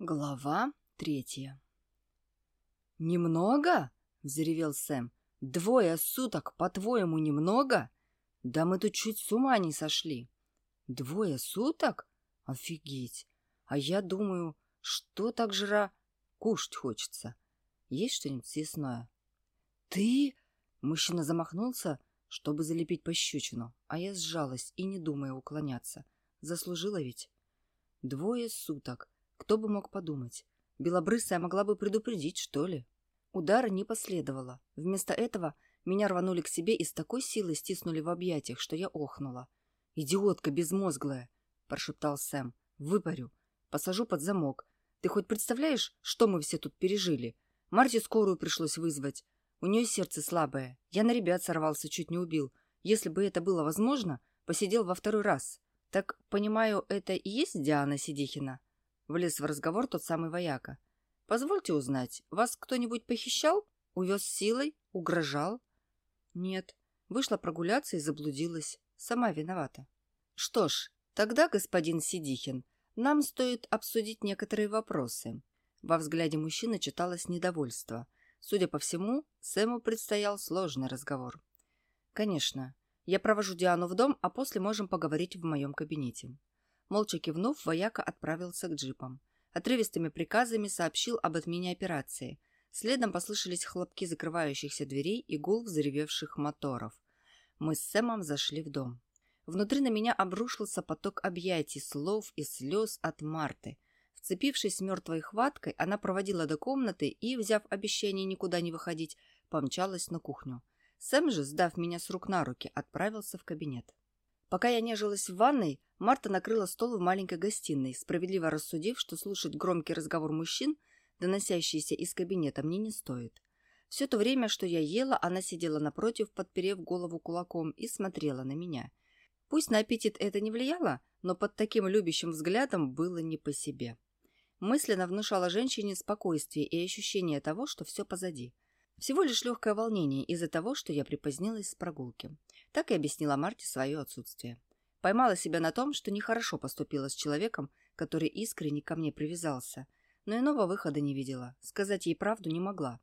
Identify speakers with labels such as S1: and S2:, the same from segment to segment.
S1: Глава третья «Немного?» — взревел Сэм. «Двое суток, по-твоему, немного? Да мы тут чуть с ума не сошли». «Двое суток? Офигеть! А я думаю, что так жра... Кушать хочется. Есть что-нибудь съестное?» «Ты?» — мужчина замахнулся, чтобы залепить пощечину, а я сжалась и не думая уклоняться. Заслужила ведь. Двое суток. Кто бы мог подумать? Белобрысая могла бы предупредить, что ли? Удара не последовало. Вместо этого меня рванули к себе и с такой силой стиснули в объятиях, что я охнула. «Идиотка безмозглая!» – прошептал Сэм. «Выпарю. Посажу под замок. Ты хоть представляешь, что мы все тут пережили? Марте скорую пришлось вызвать. У нее сердце слабое. Я на ребят сорвался, чуть не убил. Если бы это было возможно, посидел во второй раз. Так, понимаю, это и есть Диана Сидихина?» Влез в разговор тот самый вояка. «Позвольте узнать, вас кто-нибудь похищал? Увез силой? Угрожал?» «Нет. Вышла прогуляться и заблудилась. Сама виновата». «Что ж, тогда, господин Сидихин, нам стоит обсудить некоторые вопросы». Во взгляде мужчины читалось недовольство. Судя по всему, Сэму предстоял сложный разговор. «Конечно. Я провожу Диану в дом, а после можем поговорить в моем кабинете». Молча кивнув, вояка отправился к джипам. Отрывистыми приказами сообщил об отмене операции. Следом послышались хлопки закрывающихся дверей и гул взревевших моторов. Мы с Сэмом зашли в дом. Внутри на меня обрушился поток объятий, слов и слез от Марты. Вцепившись мертвой хваткой, она проводила до комнаты и, взяв обещание никуда не выходить, помчалась на кухню. Сэм же, сдав меня с рук на руки, отправился в кабинет. Пока я нежилась в ванной, Марта накрыла стол в маленькой гостиной, справедливо рассудив, что слушать громкий разговор мужчин, доносящийся из кабинета, мне не стоит. Все то время, что я ела, она сидела напротив, подперев голову кулаком, и смотрела на меня. Пусть на аппетит это не влияло, но под таким любящим взглядом было не по себе. Мысленно внушала женщине спокойствие и ощущение того, что все позади. Всего лишь легкое волнение из-за того, что я припозднилась с прогулки. Так и объяснила Марте свое отсутствие. Поймала себя на том, что нехорошо поступила с человеком, который искренне ко мне привязался, но иного выхода не видела, сказать ей правду не могла.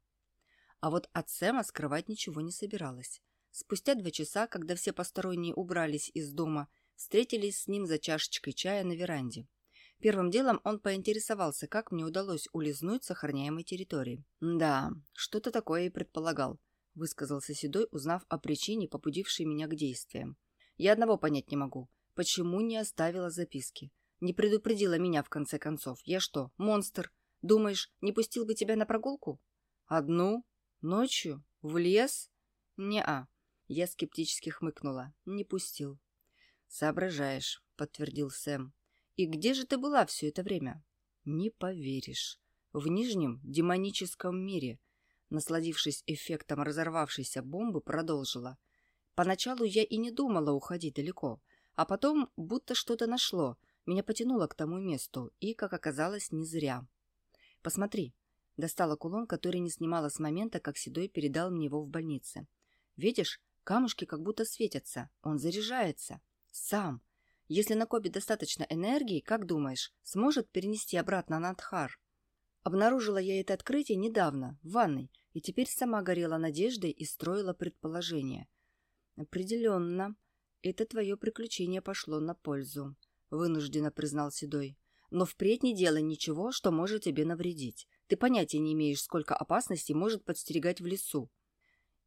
S1: А вот от Сэма скрывать ничего не собиралась. Спустя два часа, когда все посторонние убрались из дома, встретились с ним за чашечкой чая на веранде. Первым делом он поинтересовался, как мне удалось улизнуть с охраняемой территории. «Да, что-то такое и предполагал высказался Седой, узнав о причине, побудившей меня к действиям. Я одного понять не могу. Почему не оставила записки? Не предупредила меня, в конце концов. Я что, монстр? Думаешь, не пустил бы тебя на прогулку? Одну? Ночью? В лес? Не-а. Я скептически хмыкнула. Не пустил. Соображаешь, подтвердил Сэм. И где же ты была все это время? Не поверишь. В нижнем демоническом мире, насладившись эффектом разорвавшейся бомбы, продолжила. Поначалу я и не думала уходить далеко, а потом будто что-то нашло, меня потянуло к тому месту, и, как оказалось, не зря. «Посмотри», — достала кулон, который не снимала с момента, как Седой передал мне его в больнице. «Видишь, камушки как будто светятся, он заряжается. Сам. Если накопит достаточно энергии, как думаешь, сможет перенести обратно на Адхар?» Обнаружила я это открытие недавно, в ванной, и теперь сама горела надеждой и строила предположения. «Определенно, это твое приключение пошло на пользу», — вынужденно признал Седой. «Но впредь не делай ничего, что может тебе навредить. Ты понятия не имеешь, сколько опасностей может подстерегать в лесу.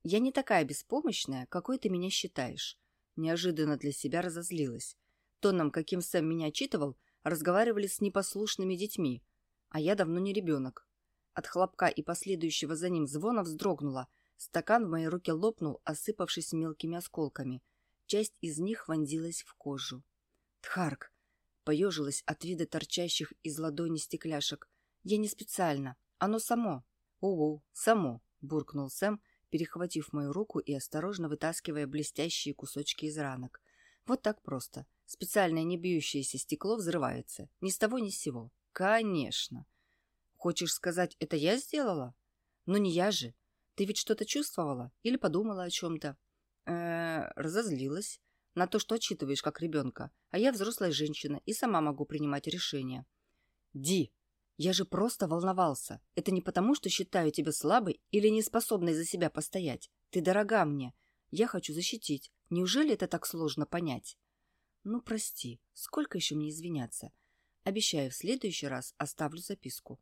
S1: Я не такая беспомощная, какой ты меня считаешь». Неожиданно для себя разозлилась. Тоном, каким Сэм меня отчитывал, разговаривали с непослушными детьми, а я давно не ребенок. От хлопка и последующего за ним звона вздрогнула. Стакан в моей руке лопнул, осыпавшись мелкими осколками. Часть из них вонзилась в кожу. Тхарк! Поежилась от вида торчащих из ладони стекляшек. Я не специально. Оно само. Угу, само, буркнул Сэм, перехватив мою руку и осторожно вытаскивая блестящие кусочки из ранок. Вот так просто. Специальное не бьющееся стекло взрывается. Ни с того ни с сего. Конечно. Хочешь сказать, это я сделала? Ну не я же. Ты ведь что-то чувствовала или подумала о чем-то? Э, разозлилась на то, что отчитываешь как ребенка, а я взрослая женщина и сама могу принимать решения. Ди, Я же просто волновался. Это не потому, что считаю тебя слабой или неспособной за себя постоять. Ты дорога мне. Я хочу защитить. Неужели это так сложно понять? Ну, прости. Сколько еще мне извиняться? Обещаю, в следующий раз оставлю записку.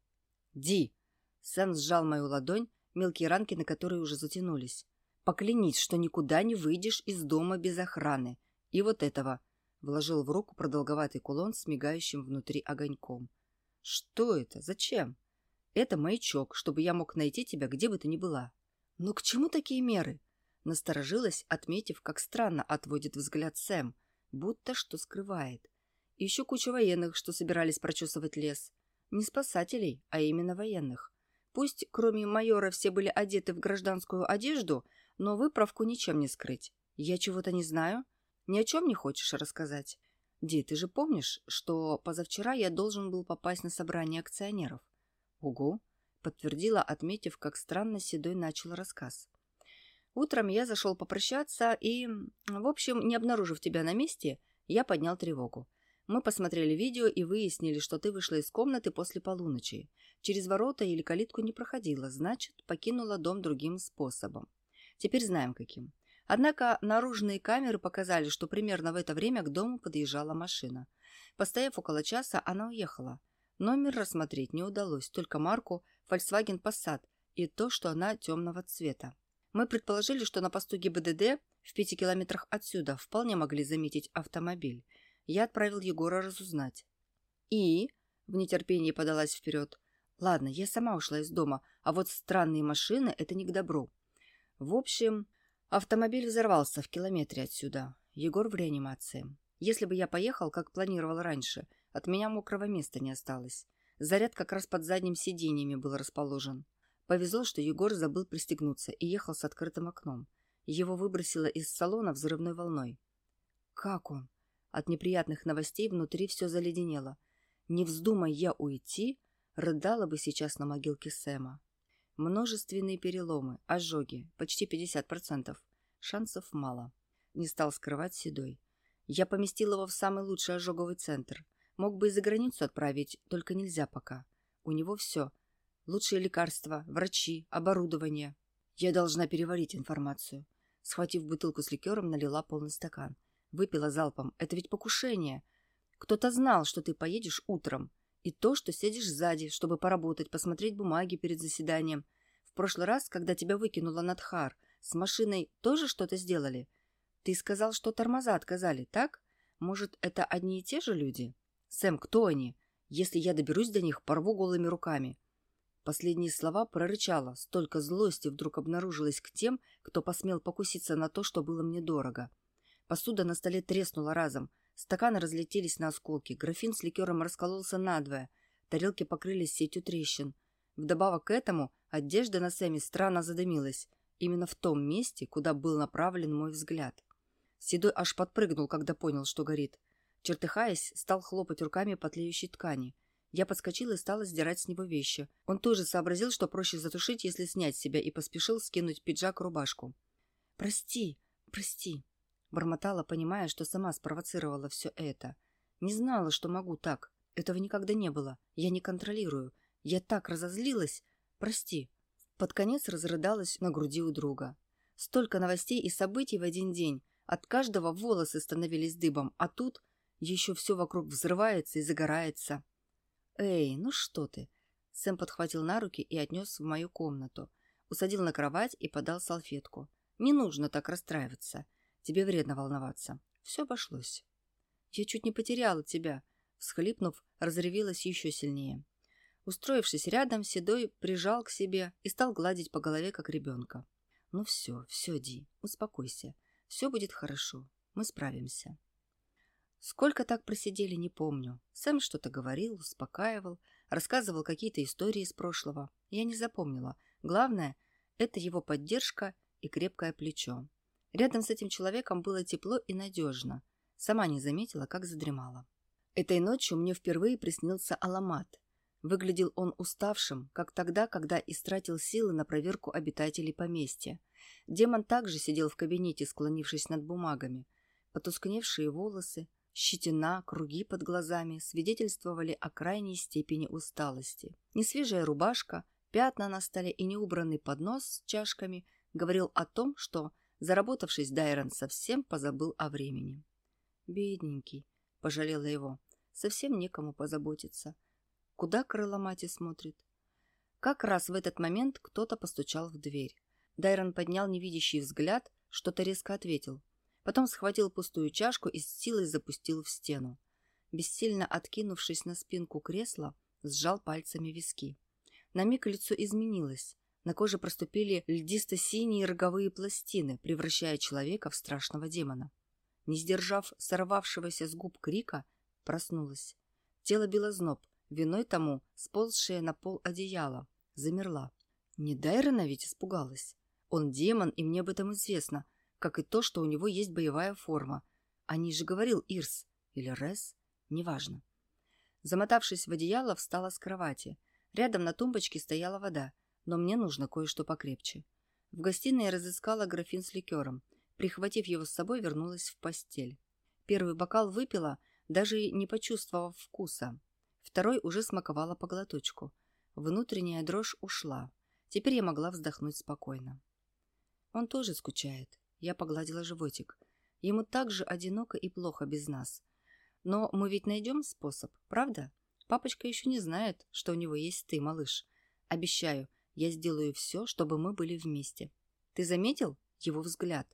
S1: Ди! Сэм сжал мою ладонь, мелкие ранки на которые уже затянулись. Поклянись, что никуда не выйдешь из дома без охраны. И вот этого. Вложил в руку продолговатый кулон с мигающим внутри огоньком. Что это? Зачем? Это маячок, чтобы я мог найти тебя, где бы ты ни была. Но к чему такие меры? Насторожилась, отметив, как странно отводит взгляд Сэм, будто что скрывает. Еще куча военных, что собирались прочесывать лес. Не спасателей, а именно военных. Пусть, кроме майора, все были одеты в гражданскую одежду, но выправку ничем не скрыть. Я чего-то не знаю? Ни о чем не хочешь рассказать? Ди, ты же помнишь, что позавчера я должен был попасть на собрание акционеров? Угу, подтвердила, отметив, как странно Седой начал рассказ. Утром я зашел попрощаться и, в общем, не обнаружив тебя на месте, я поднял тревогу. Мы посмотрели видео и выяснили, что ты вышла из комнаты после полуночи. Через ворота или калитку не проходила, значит, покинула дом другим способом. Теперь знаем каким. Однако наружные камеры показали, что примерно в это время к дому подъезжала машина. Постояв около часа, она уехала. Номер рассмотреть не удалось, только марку Volkswagen Passat и то, что она темного цвета. Мы предположили, что на посту ГИБДД в пяти километрах отсюда вполне могли заметить автомобиль. Я отправил Егора разузнать. И в нетерпении подалась вперед. Ладно, я сама ушла из дома, а вот странные машины – это не к добру. В общем, автомобиль взорвался в километре отсюда. Егор в реанимации. Если бы я поехал, как планировал раньше, от меня мокрого места не осталось. Заряд как раз под задним сиденьями был расположен. Повезло, что Егор забыл пристегнуться и ехал с открытым окном. Его выбросило из салона взрывной волной. Как он? От неприятных новостей внутри все заледенело. Не вздумай я уйти, рыдала бы сейчас на могилке Сэма. Множественные переломы, ожоги, почти 50%. Шансов мало. Не стал скрывать Седой. Я поместил его в самый лучший ожоговый центр. Мог бы и за границу отправить, только нельзя пока. У него все. Лучшие лекарства, врачи, оборудование. Я должна переварить информацию. Схватив бутылку с ликером, налила полный стакан. Выпила залпом. Это ведь покушение. Кто-то знал, что ты поедешь утром. И то, что сидишь сзади, чтобы поработать, посмотреть бумаги перед заседанием. В прошлый раз, когда тебя выкинула Надхар, с машиной тоже что-то сделали? Ты сказал, что тормоза отказали, так? Может, это одни и те же люди? Сэм, кто они? Если я доберусь до них, порву голыми руками. Последние слова прорычала, столько злости вдруг обнаружилось к тем, кто посмел покуситься на то, что было мне дорого. Посуда на столе треснула разом – Стаканы разлетелись на осколки, графин с ликером раскололся надвое, тарелки покрылись сетью трещин. Вдобавок к этому одежда на Сэме странно задымилась, именно в том месте, куда был направлен мой взгляд. Седой аж подпрыгнул, когда понял, что горит. Чертыхаясь, стал хлопать руками по тлеющей ткани. Я подскочила и стала сдирать с него вещи. Он тоже сообразил, что проще затушить, если снять себя, и поспешил скинуть пиджак и рубашку. «Прости, прости», Бормотала, понимая, что сама спровоцировала все это. Не знала, что могу так. Этого никогда не было. Я не контролирую. Я так разозлилась. Прости. Под конец разрыдалась на груди у друга. Столько новостей и событий в один день. От каждого волосы становились дыбом, а тут еще все вокруг взрывается и загорается. «Эй, ну что ты?» Сэм подхватил на руки и отнес в мою комнату. Усадил на кровать и подал салфетку. «Не нужно так расстраиваться. Тебе вредно волноваться. Все обошлось. Я чуть не потеряла тебя. Всхлипнув, разревелась еще сильнее. Устроившись рядом, Седой прижал к себе и стал гладить по голове, как ребенка. «Ну все, все, Ди, успокойся. Все будет хорошо. Мы справимся». Сколько так просидели, не помню. Сэм что-то говорил, успокаивал, рассказывал какие-то истории из прошлого. Я не запомнила. Главное — это его поддержка и крепкое плечо. Рядом с этим человеком было тепло и надежно. Сама не заметила, как задремала. Этой ночью мне впервые приснился Аламат. Выглядел он уставшим, как тогда, когда истратил силы на проверку обитателей поместья. Демон также сидел в кабинете, склонившись над бумагами. Потускневшие волосы, Щетина, круги под глазами свидетельствовали о крайней степени усталости. Несвежая рубашка, пятна на столе и неубранный поднос с чашками говорил о том, что, заработавшись, Дайрон совсем позабыл о времени. «Бедненький», — пожалела его, — «совсем некому позаботиться. Куда крыломати смотрит?» Как раз в этот момент кто-то постучал в дверь. Дайрон поднял невидящий взгляд, что-то резко ответил. Потом схватил пустую чашку и с силой запустил в стену. Бессильно откинувшись на спинку кресла, сжал пальцами виски. На миг лицо изменилось. На коже проступили льдисто-синие роговые пластины, превращая человека в страшного демона. Не сдержав сорвавшегося с губ крика, проснулась. Тело било зноб, виной тому сползшее на пол одеяло. Замерла. Не Дайрона ведь испугалась. Он демон, и мне об этом известно, как и то, что у него есть боевая форма. О ней же говорил Ирс или Рес, неважно. Замотавшись в одеяло, встала с кровати. Рядом на тумбочке стояла вода, но мне нужно кое-что покрепче. В гостиной разыскала графин с ликером. Прихватив его с собой, вернулась в постель. Первый бокал выпила, даже не почувствовав вкуса. Второй уже смаковала по глоточку. Внутренняя дрожь ушла. Теперь я могла вздохнуть спокойно. Он тоже скучает. Я погладила животик. Ему так же одиноко и плохо без нас. Но мы ведь найдем способ, правда? Папочка еще не знает, что у него есть ты, малыш. Обещаю, я сделаю все, чтобы мы были вместе. Ты заметил его взгляд?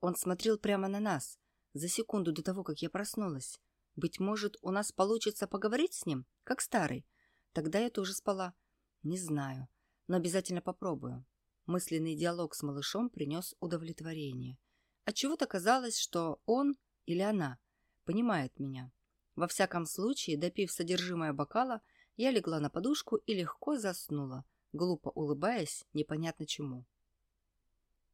S1: Он смотрел прямо на нас, за секунду до того, как я проснулась. Быть может, у нас получится поговорить с ним, как старый. Тогда я тоже спала. Не знаю, но обязательно попробую. Мысленный диалог с малышом принес удовлетворение. Отчего-то казалось, что он или она понимает меня. Во всяком случае, допив содержимое бокала, я легла на подушку и легко заснула, глупо улыбаясь непонятно чему.